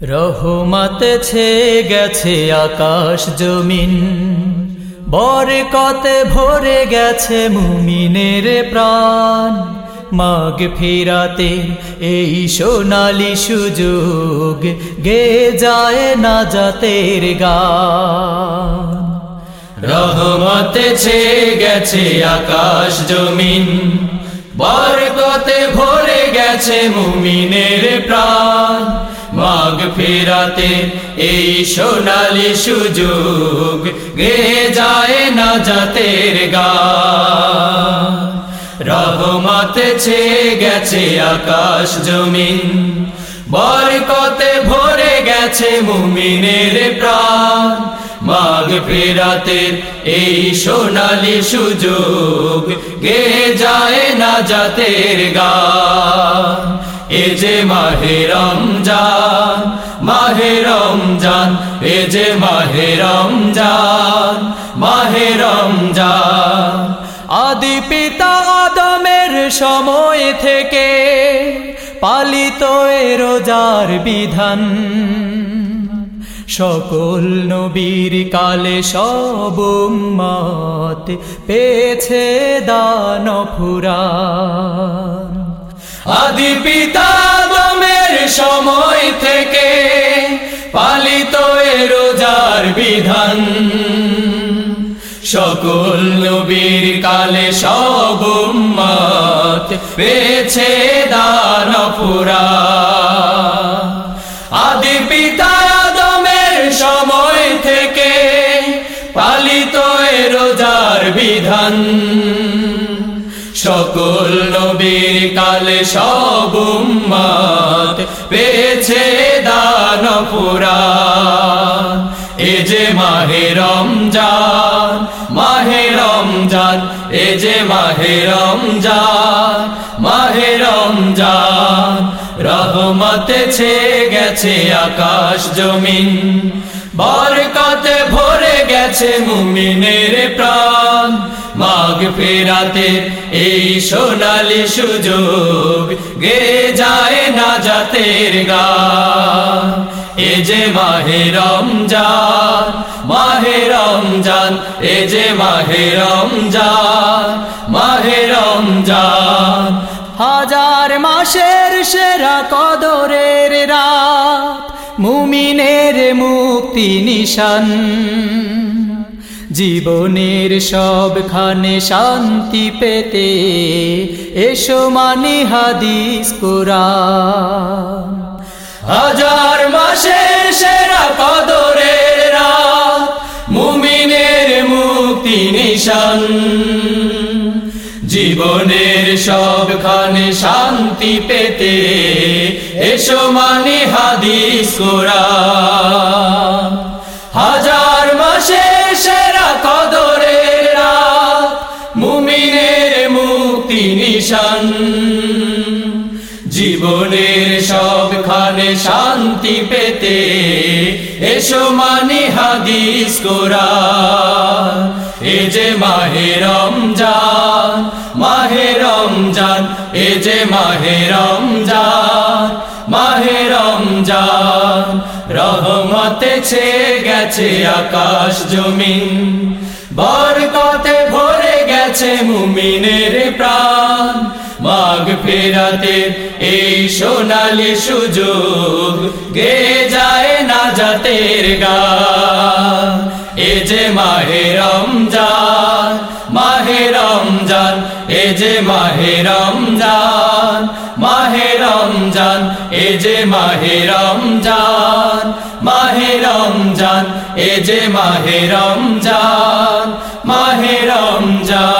রহমত ছে গেছে আকাশ জমিন, বরকতে ভরে গেছে মুমিনের প্রাণ। মাগ ফিরাতে এই সোনালি সুযোগ, গে যায় না জাতের গান। রহমত ছে গেছে আকাশ জমিন, বরকতে ভরে গেছে মুমিনের প্রাণ। মাগ ফেরাতে এই সোনালি সুযোগ গে যায় না জাতের গা। রহমত ছে গেছে আকাশ জমিন, বরকতে ভরে গেছে মুমিনের প্রাণ। মাগ ফেরাতে এই সোনালি সুযোগ গে যায় না জাতের গা। এ যে মাহে রমজান মাহে রমজান, এ যে মাহে রমজান মাহে রমজান। আদি পিতা আদমের সময় থেকে পালিত রোজার বিধান। সকল নবীর কালে সব মত পেয়েছে দান ফুরান। আদি পিতা দমের সময় থেকে পালিত রোজার বিধান। সকল নবীর কালে সব মত পেয়েছে দান পুরা আদি পিতা সময় থেকে পালিত রোজার বিধান। সকল নবীর কালে সব উম্মত পেয়েছে দান পুরা এ যে মাহে রমজান মাহে রমজান, এ যে মাহে রমজান মাহে রমজান। রহমতে ছে গেছে আকাশ জমিন, বরকতে ভরে গেছে মুমিনের প্রাণ। মাগ ফেরাতে এই সোনালি সুযোগ গে যায় না জাতের গা। এ যে মাহে রমজান মাহে রমজান, এ যে মাহে রমজান মাহে রমজান। হাজার মাসের সেরা কদরের রাত, মুমিনের মুক্তি নিশান। জীবনের সবখানে শান্তি পেতে এসো মানি হাদিস কোরআন। হাজার মাসে সেরা কদরের মুমিনের মুক্তি নিশান। জীবনের সবখানে শান্তি পেতে এসো মানে হাদিস কোরআন। হাজার মুক্তি নিশান। জীবনের সবখানে শান্তি পেতে এসো মানে হাদিস কোরআন। এ যে মাহে রমজান মাহে রমজান, এ যে মাহে রমজান মাহে রমজান। রহমতে ছে গেছে আকাশ জমিন, বরকতে গেছে মুমিনের প্রাণ। মাগ ফেরাতে এই সোনালি সুযোগ, গে যায় না জাতের গা এ যে মাহে রমজান মাহে রমজান, এ যে মাহে রমজান মাহে রমজান, এ যে মাহে রমজান মাহে রমজান, এ যে মাহে রমজান মাহে রমজান।